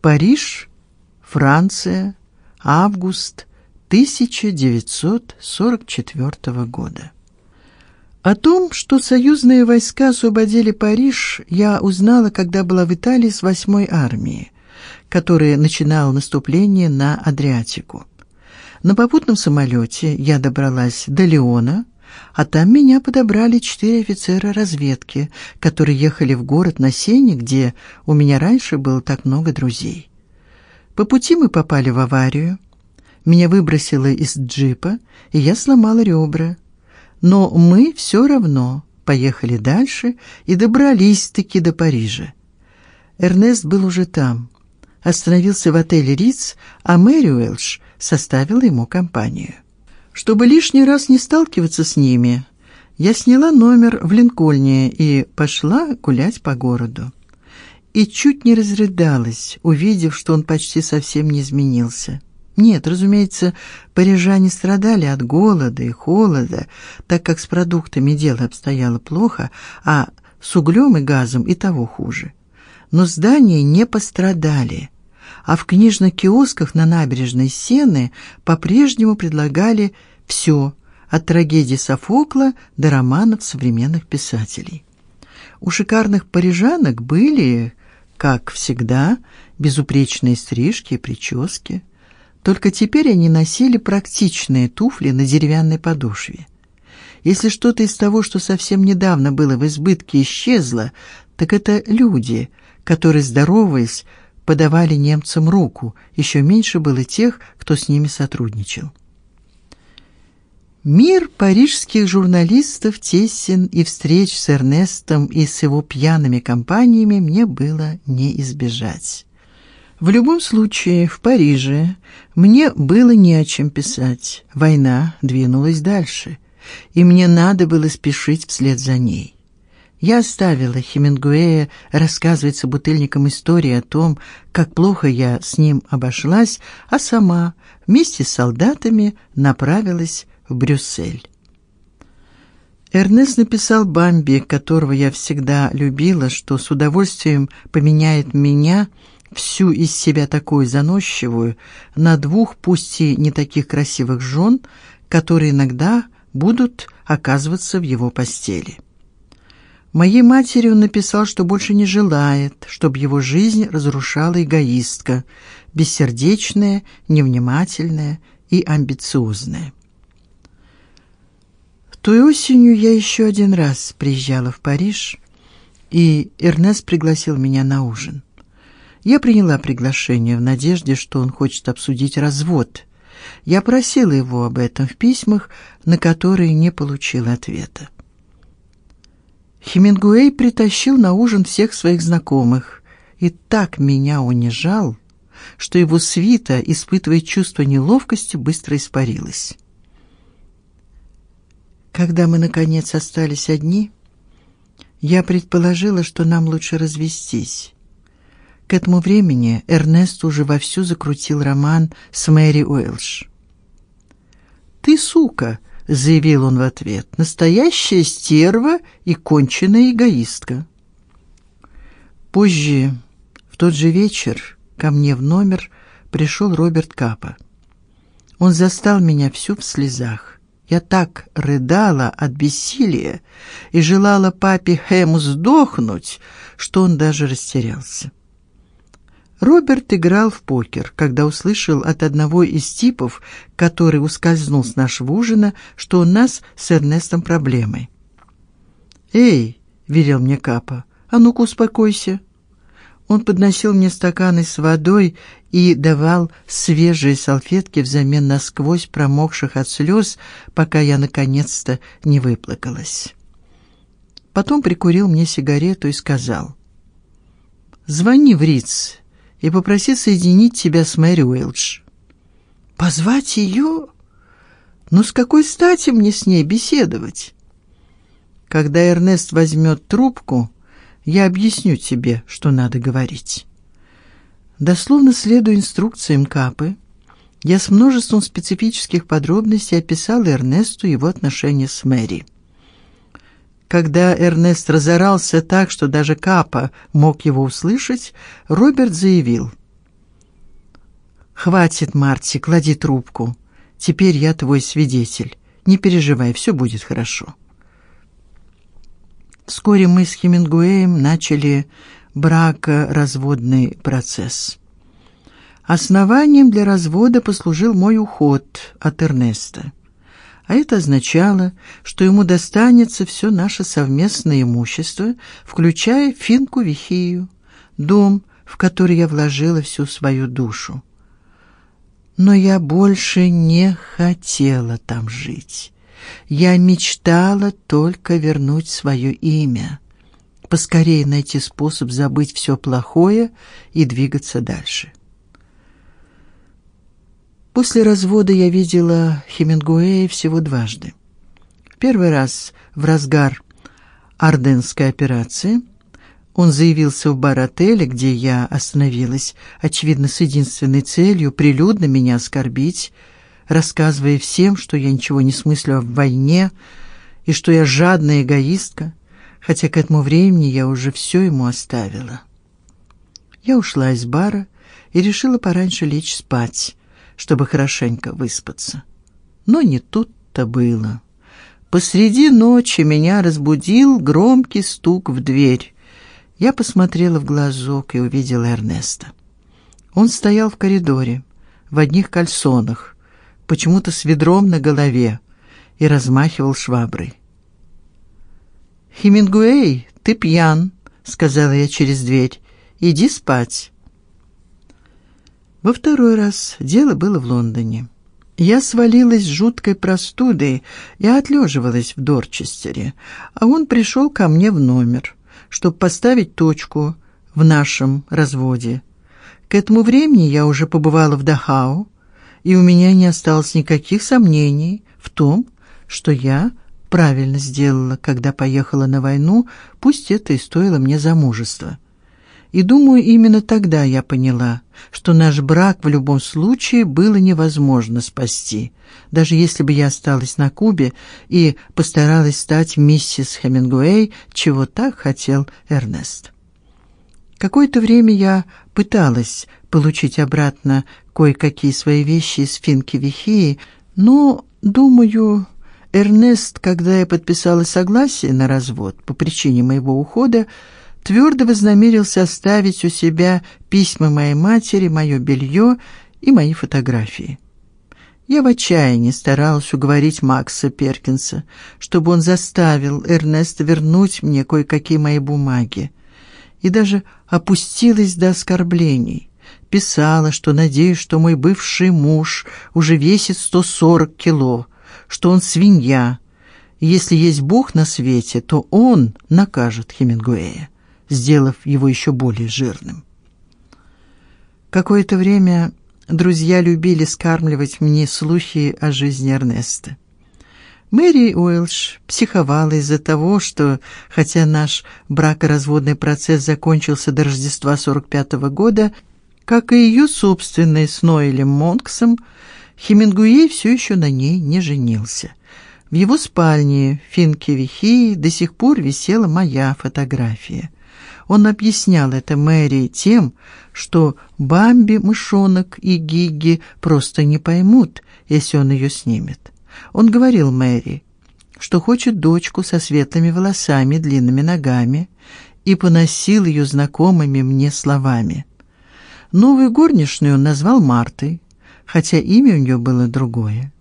Париж, Франция, август 1944 года. О том, что союзные войска освободили Париж, я узнала, когда была в Италии с 8-й армией, которая начинала наступление на Адриатику. На попутном самолете я добралась до Лиона, а там меня подобрали четыре офицера разведки, которые ехали в город на Сене, где у меня раньше было так много друзей. По пути мы попали в аварию. Меня выбросило из джипа, и я сломала ребра. Но мы все равно поехали дальше и добрались-таки до Парижа. Эрнест был уже там. Остановился в отеле Риц, а Мэри Уэлш составила ему компанию. Чтобы лишний раз не сталкиваться с ними, я сняла номер в Линкольне и пошла гулять по городу. И чуть не разрыдалась, увидев, что он почти совсем не изменился. Нет, разумеется, парижане страдали от голода и холода, так как с продуктами дело обстояло плохо, а с углем и газом и того хуже. Но здания не пострадали а в книжных киосках на набережной Сены по-прежнему предлагали все, от трагедии Софокла до романов современных писателей. У шикарных парижанок были, как всегда, безупречные стрижки и прически. Только теперь они носили практичные туфли на деревянной подошве. Если что-то из того, что совсем недавно было в избытке, исчезло, так это люди, которые здороваясь подавали немцам руку, еще меньше было тех, кто с ними сотрудничал. Мир парижских журналистов тесен, и встреч с Эрнестом и с его пьяными компаниями мне было не избежать. В любом случае, в Париже мне было не о чем писать. Война двинулась дальше, и мне надо было спешить вслед за ней. Я оставила Хемингуэя рассказывать собутыльникам истории о том, как плохо я с ним обошлась, а сама вместе с солдатами направилась в Брюссель. Эрнест написал Бамби, которого я всегда любила, что с удовольствием поменяет меня всю из себя такую заносчивую на двух, пусть и не таких красивых жен, которые иногда будут оказываться в его постели. Моей матери он написал, что больше не желает, чтобы его жизнь разрушала эгоистка, бессердечная, невнимательная и амбициозная. Той осенью я еще один раз приезжала в Париж, и Эрнест пригласил меня на ужин. Я приняла приглашение в надежде, что он хочет обсудить развод. Я просила его об этом в письмах, на которые не получила ответа. Хемингуэй притащил на ужин всех своих знакомых и так меня унижал, что его свита, испытывая чувство неловкости, быстро испарилась. Когда мы наконец остались одни, я предположила, что нам лучше развестись. К этому времени Эрнест уже вовсю закрутил роман с Мэри Уэлш. Ты сука, заявил он в ответ. Настоящая стерва и конченая эгоистка. Позже, в тот же вечер, ко мне в номер пришел Роберт Капа. Он застал меня всю в слезах. Я так рыдала от бессилия и желала папе Хэму сдохнуть, что он даже растерялся. Роберт играл в покер, когда услышал от одного из типов, который ускользнул с нашего ужина, что у нас с Эрнестом проблемы. "Эй", велел мне Капа. "А ну-ка успокойся". Он подносил мне стаканы с водой и давал свежие салфетки взамен насквозь промокших от слез, пока я наконец-то не выплакалась. Потом прикурил мне сигарету и сказал: "Звони в Риц и попроси соединить тебя с Мэри Уэлч. Позвать ее? Ну с какой стати мне с ней беседовать? Когда Эрнест возьмет трубку, я объясню тебе, что надо говорить. Дословно следуя инструкциям Капы, я с множеством специфических подробностей описал Эрнесту его отношения с Мэри. Когда Эрнест разорался так, что даже Капа мог его услышать, Роберт заявил: Хватит, Марти, клади трубку. Теперь я твой свидетель. Не переживай, все будет хорошо. Вскоре мы с Хемингуэем начали бракоразводный процесс. Основанием для развода послужил мой уход от Эрнеста. А это означало, что ему достанется все наше совместное имущество, включая финку Вихию, дом, в который я вложила всю свою душу. Но я больше не хотела там жить. Я мечтала только вернуть свое имя, поскорее найти способ забыть все плохое и двигаться дальше. После развода я видела Хемингуэя всего дважды. Первый раз в разгар Арденской операции. Он заявился в бар отеля, где я остановилась, очевидно, с единственной целью прилюдно меня оскорбить, рассказывая всем, что я ничего не смыслю в войне и что я жадная эгоистка, хотя к этому времени я уже все ему оставила. Я ушла из бара и решила пораньше лечь спать чтобы хорошенько выспаться. Но не тут-то было. Посреди ночи меня разбудил громкий стук в дверь. Я посмотрела в глазок и увидела Эрнеста. Он стоял в коридоре в одних кальсонах, почему-то с ведром на голове, и размахивал шваброй. Хемингуэй, ты пьян, сказала я через дверь. Иди спать. Во второй раз дело было в Лондоне. Я свалилась с жуткой простудой и отлеживалась в Дорчестере, а он пришел ко мне в номер, чтобы поставить точку в нашем разводе. К этому времени я уже побывала в Дахау, и у меня не осталось никаких сомнений в том, что я правильно сделала, когда поехала на войну, пусть это и стоило мне замужества. И думаю, именно тогда я поняла, что наш брак в любом случае было невозможно спасти, даже если бы я осталась на Кубе и постаралась стать миссис Хемингуэй, чего так хотел Эрнест. Какое-то время я пыталась получить обратно кое-какие свои вещи из Финки Вихии, но, думаю, Эрнест, когда я подписала согласие на развод по причине моего ухода, твердо вознамерился оставить у себя письма моей матери, мое белье и мои фотографии. Я в отчаянии старалась уговорить Макса Перкинса, чтобы он заставил Эрнеста вернуть мне кое-какие мои бумаги, и даже опустилась до оскорблений. Писала, что надеюсь, что мой бывший муж уже весит 140 кило, что он свинья. И если есть Бог на свете, то он накажет Хемингуэя сделав его еще более жирным. Какое-то время друзья любили скармливать мне слухи о жизни Эрнеста. Мэри Уэлш психовала из-за того, что хотя наш бракоразводный процесс закончился до Рождества 45 -го года, как и ее собственный с Ноэлем Монксом, Хемингуэй все еще на ней не женился. В его спальне в Финке-Вихии до сих пор висела моя фотография. Он объяснял это Мэри тем, что Бамби, мышонок и Гигги просто не поймут, если он ее снимет. Он говорил Мэри, что хочет дочку со светлыми волосами, длинными ногами, и поносил ее знакомыми мне словами. Новую горничную он назвал Мартой, хотя имя у нее было другое.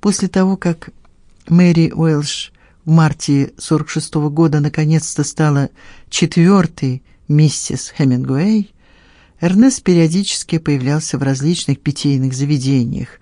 После того, как Мэри Уэлш в марте 46 -го года наконец-то стала четвертой миссис Хемингуэй, Эрнест периодически появлялся в различных питейных заведениях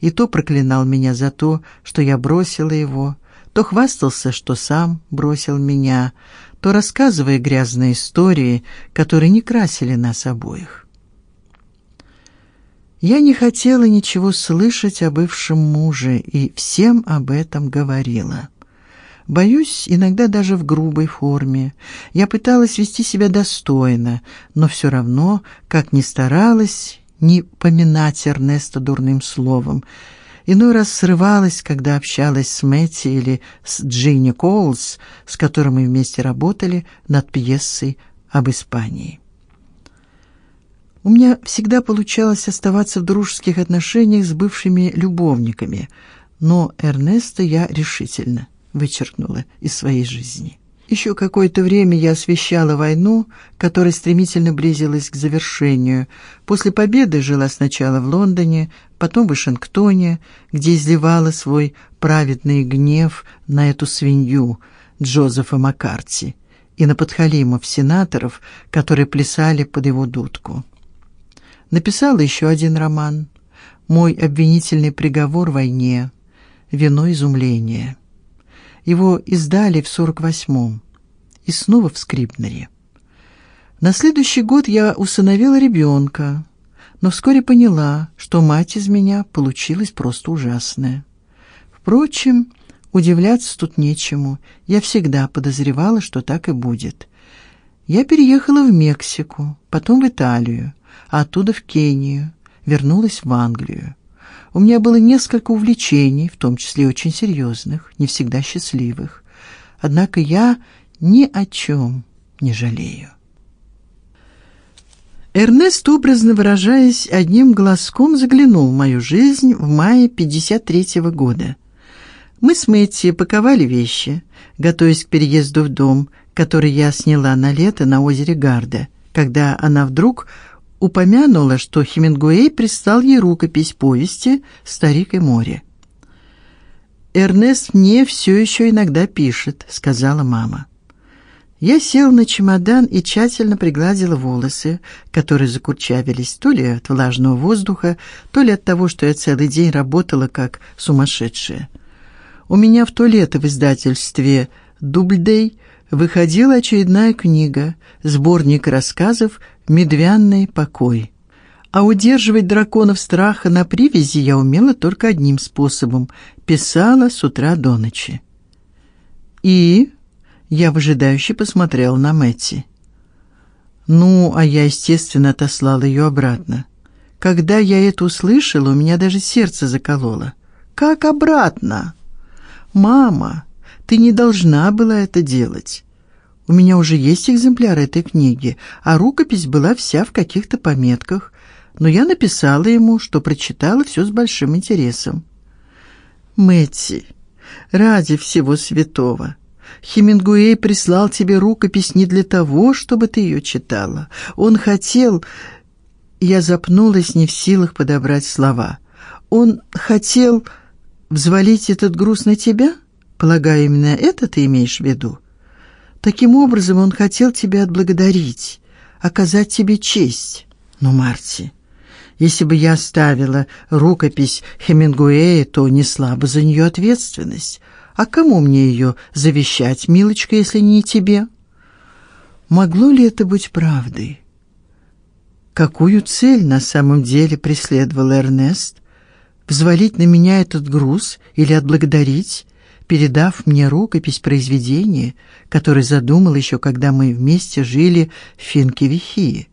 и то проклинал меня за то, что я бросила его, то хвастался, что сам бросил меня, то рассказывая грязные истории, которые не красили нас обоих. Я не хотела ничего слышать о бывшем муже и всем об этом говорила. Боюсь, иногда даже в грубой форме. Я пыталась вести себя достойно, но все равно, как ни старалась, не поминать Эрнеста дурным словом. Иной раз срывалась, когда общалась с Мэтти или с Джинни Коулс, с которой мы вместе работали над пьесой об Испании. У меня всегда получалось оставаться в дружеских отношениях с бывшими любовниками, но Эрнеста я решительно вычеркнула из своей жизни. Еще какое-то время я освещала войну, которая стремительно близилась к завершению. После победы жила сначала в Лондоне, потом в Вашингтоне, где изливала свой праведный гнев на эту свинью Джозефа Маккарти и на подхалимов сенаторов, которые плясали под его дудку. Написала еще один роман Мой обвинительный приговор войне. Вино изумления. Его издали в 48-м и снова в Скрипнере. На следующий год я усыновила ребенка, но вскоре поняла, что мать из меня получилась просто ужасная. Впрочем, удивляться тут нечему. Я всегда подозревала, что так и будет. Я переехала в Мексику, потом в Италию, а оттуда в Кению, вернулась в Англию. У меня было несколько увлечений, в том числе очень серьезных, не всегда счастливых. Однако я ни о чем не жалею. Эрнест, образно выражаясь, одним глазком заглянул в мою жизнь в мае 53-го года. Мы с Мэтти паковали вещи, готовясь к переезду в дом, который я сняла на лето на озере Гарда, когда она вдруг упомянула, что Хемингуэй прислал ей рукопись повести Старик и море. Эрнест мне все еще иногда пишет, сказала мама. Я сел на чемодан и тщательно пригладила волосы, которые закурчавились то ли от влажного воздуха, то ли от того, что я целый день работала как сумасшедшая. У меня в то лето в издательстве Дубльдей выходила очередная книга, сборник рассказов Медвянный покой. А удерживать драконов страха на привязи я умела только одним способом писала с утра до ночи. И я выжидающе посмотрел на Мэтти. Ну, а я, естественно, отослал ее обратно. Когда я это услышала, у меня даже сердце закололо. Как обратно? Мама, ты не должна была это делать. У меня уже есть экземпляр этой книги, а рукопись была вся в каких-то пометках, но я написала ему, что прочитала все с большим интересом. Мэтти, ради всего святого, Хемингуэй прислал тебе рукопись не для того, чтобы ты ее читала. Он хотел, я запнулась, не в силах подобрать слова. Он хотел взвалить этот груз на тебя? Полагаю, именно это ты имеешь в виду? Таким образом он хотел тебя отблагодарить, оказать тебе честь. Но, Марти, если бы я оставила рукопись Хемингуэя, то несла бы за нее ответственность. А кому мне ее завещать, милочка, если не тебе? Могло ли это быть правдой? Какую цель на самом деле преследовал Эрнест? Взвалить на меня этот груз или отблагодарить? Передав мне рукопись произведения, который задумал еще, когда мы вместе жили в Финкевихии.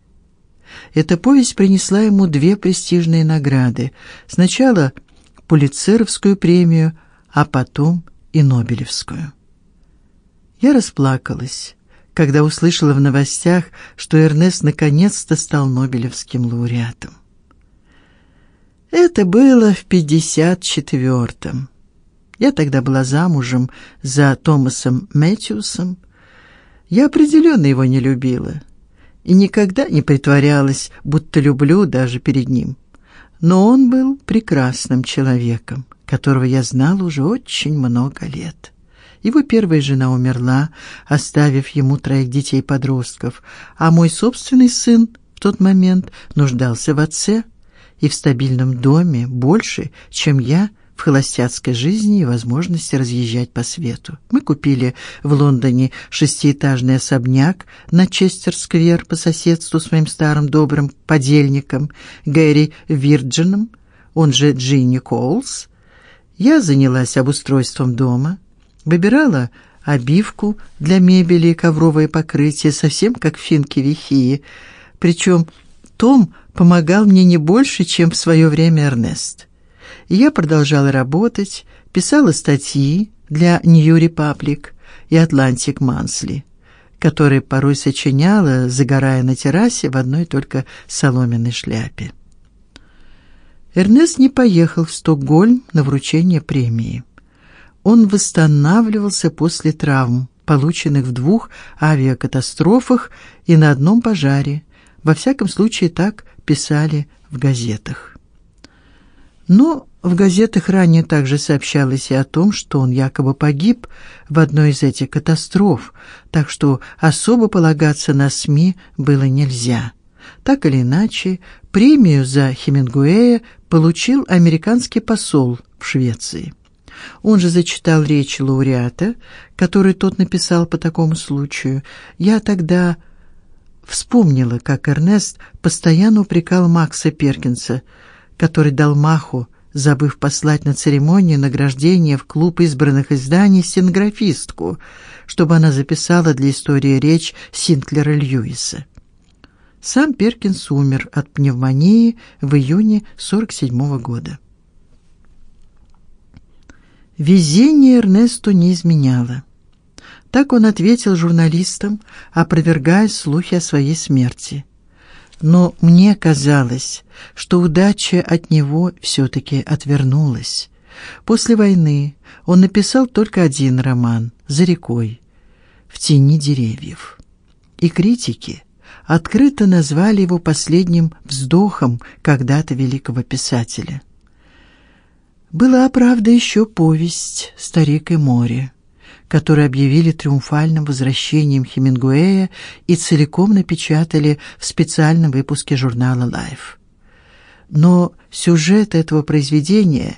Эта повесть принесла ему две престижные награды: сначала Пулитцеровскую премию, а потом и Нобелевскую. Я расплакалась, когда услышала в новостях, что Эрнест наконец-то стал Нобелевским лауреатом. Это было в пятьдесят четвертом. Я тогда была замужем за Томасом Мэтьюсом. Я определенно его не любила и никогда не притворялась, будто люблю даже перед ним. Но он был прекрасным человеком, которого я знала уже очень много лет. Его первая жена умерла, оставив ему троих детей-подростков, а мой собственный сын в тот момент нуждался в отце и в стабильном доме больше, чем я в холостяцкой жизни и возможности разъезжать по свету. Мы купили в Лондоне шестиэтажный особняк на Честер-сквер по соседству с моим старым добрым подельником Гэри Вирджином, он же Джинни Коулс. Я занялась обустройством дома, выбирала обивку для мебели и ковровое покрытие, совсем как финки Вихии. Причем Том помогал мне не больше, чем в свое время Эрнест я продолжала работать, писала статьи для New Republic и Atlantic Monthly. который порой сочиняла, загорая на террасе в одной только соломенной шляпе. Эрнест не поехал в Стокгольм на вручение премии. Он восстанавливался после травм, полученных в двух авиакатастрофах и на одном пожаре. Во всяком случае, так писали в газетах. Но в газетах ранее также сообщалось и о том, что он якобы погиб в одной из этих катастроф, так что особо полагаться на СМИ было нельзя. Так или иначе, премию за Хемингуэя получил американский посол в Швеции. Он же зачитал речь лауреата, которую тот написал по такому случаю. Я тогда вспомнила, как Эрнест постоянно упрекал Макса Перкинса, который дал маху, забыв послать на церемонию награждения в клуб избранных изданий стенографистку, чтобы она записала для истории речь Синклера Льюиса. Сам Перкинс умер от пневмонии в июне 47 -го года. Везение Эрнесту не изменяло. Так он ответил журналистам, опровергая слухи о своей смерти. Но мне казалось, что удача от него все таки отвернулась. После войны он написал только один роман За рекой, в тени деревьев. И критики открыто назвали его последним вздохом когда-то великого писателя. Была, правда, еще повесть Старик и море, которую объявили триумфальным возвращением Хемингуэя и целиком напечатали в специальном выпуске журнала Life. Но сюжет этого произведения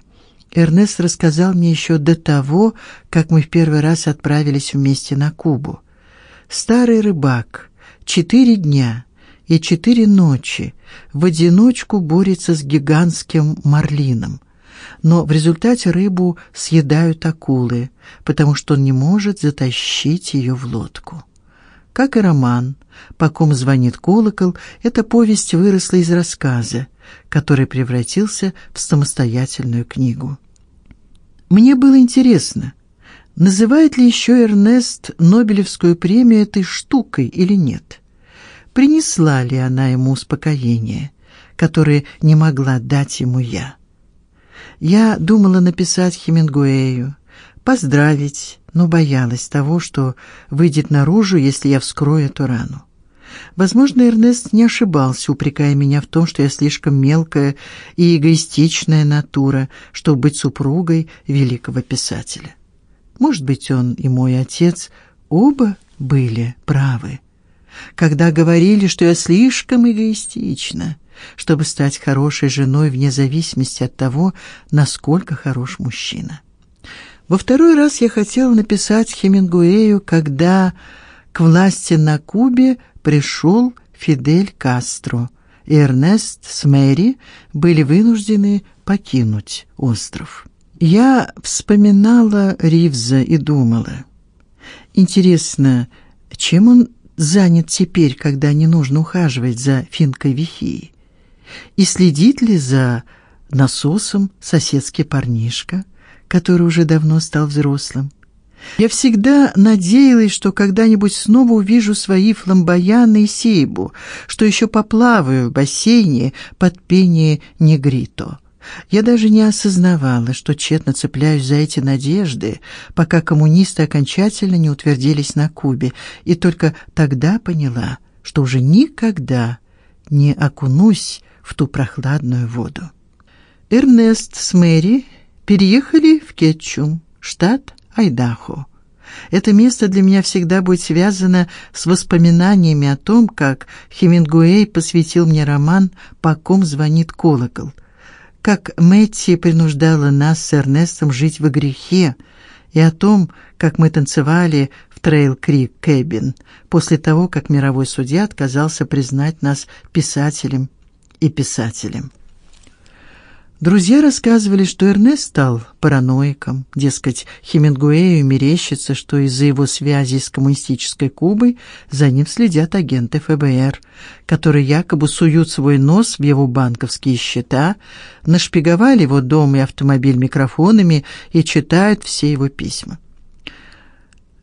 Эрнест рассказал мне еще до того, как мы в первый раз отправились вместе на Кубу. Старый рыбак четыре дня и четыре ночи в одиночку борется с гигантским марлином но в результате рыбу съедают акулы, потому что он не может затащить ее в лодку. Как и роман «По ком звонит колокол», эта повесть выросла из рассказа, который превратился в самостоятельную книгу. Мне было интересно, называет ли еще Эрнест Нобелевскую премию этой штукой или нет. Принесла ли она ему успокоение, которое не могла дать ему я? Я думала написать Хемингуэю, поздравить, но боялась того, что выйдет наружу, если я вскрою эту рану. Возможно, Эрнест не ошибался, упрекая меня в том, что я слишком мелкая и эгоистичная натура, чтобы быть супругой великого писателя. Может быть, он и мой отец оба были правы, когда говорили, что я слишком эгоистична чтобы стать хорошей женой вне зависимости от того, насколько хорош мужчина. Во второй раз я хотела написать Хемингуэю, когда к власти на Кубе пришел Фидель Кастро, и Эрнест с Мэри были вынуждены покинуть остров. Я вспоминала Ривза и думала: интересно, чем он занят теперь, когда не нужно ухаживать за Финкой Вихией? И следит ли за насосом соседский парнишка, который уже давно стал взрослым? Я всегда надеялась, что когда-нибудь снова увижу свои фламбояны и сейбу, что еще поплаваю в бассейне под пение негрито. Я даже не осознавала, что тщетно цепляюсь за эти надежды, пока коммунисты окончательно не утвердились на Кубе, и только тогда поняла, что уже никогда не окунусь в ту прохладную воду. Эрнест с Мэри переехали в Кетчум, штат Айдахо. Это место для меня всегда будет связано с воспоминаниями о том, как Хемингуэй посвятил мне роман «По ком звонит колокол», как Мэтти принуждала нас с Эрнестом жить в грехе, и о том, как мы танцевали в Трейл-Крик Кэбин после того, как мировой судья отказался признать нас писателем и писателем. Друзья рассказывали, что Эрнест стал параноиком, дескать, Хемингуэю мерещится, что из-за его связей с коммунистической Кубой за ним следят агенты ФБР, которые якобы суют свой нос в его банковские счета, нашпиговали его дом и автомобиль микрофонами и читают все его письма.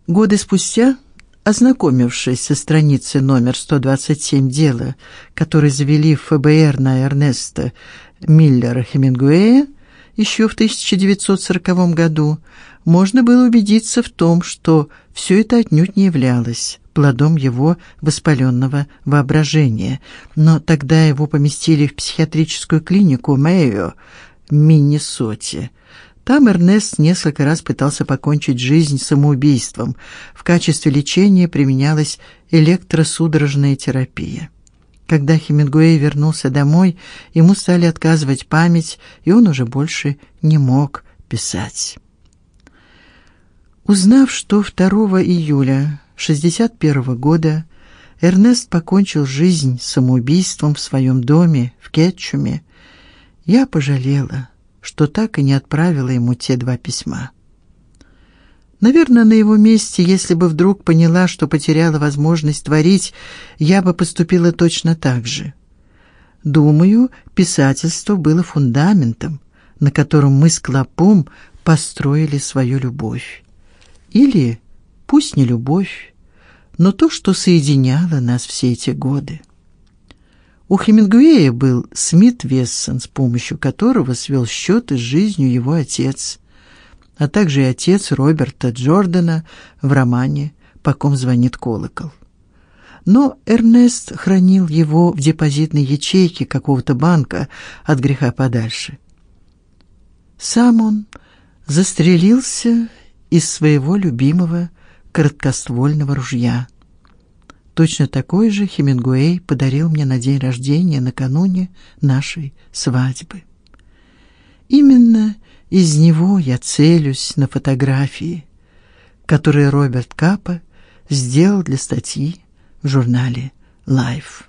Годы спустя Ознакомившись со страницы номер 127 дела, который завели в ФБР на Эрнеста Миллера Хемингуэя еще в 1940 году, можно было убедиться в том, что все это отнюдь не являлось плодом его воспаленного воображения. Но тогда его поместили в психиатрическую клинику Мэйо в Миннесоте. Там Эрнест несколько раз пытался покончить жизнь самоубийством. В качестве лечения применялась электросудорожная терапия. Когда Хемингуэй вернулся домой, ему стали отказывать память, и он уже больше не мог писать. Узнав, что 2 июля 61 года Эрнест покончил жизнь самоубийством в своем доме в Кетчуме, я пожалела, что так и не отправила ему те два письма. Наверное, на его месте, если бы вдруг поняла, что потеряла возможность творить, я бы поступила точно так же. Думаю, писательство было фундаментом, на котором мы с Клопом построили свою любовь. Или пусть не любовь, но то, что соединяло нас все эти годы. У Хемингуэя был Смит Вессон, с помощью которого свел счеты с жизнью его отец, а также и отец Роберта Джордана в романе По ком звонит колокол. Но Эрнест хранил его в депозитной ячейке какого-то банка от греха подальше. Сам он застрелился из своего любимого короткоствольного ружья. Точно такой же Хемингуэй подарил мне на день рождения накануне нашей свадьбы. Именно из него я целюсь на фотографии, которые Роберт Капа сделал для статьи в журнале Life.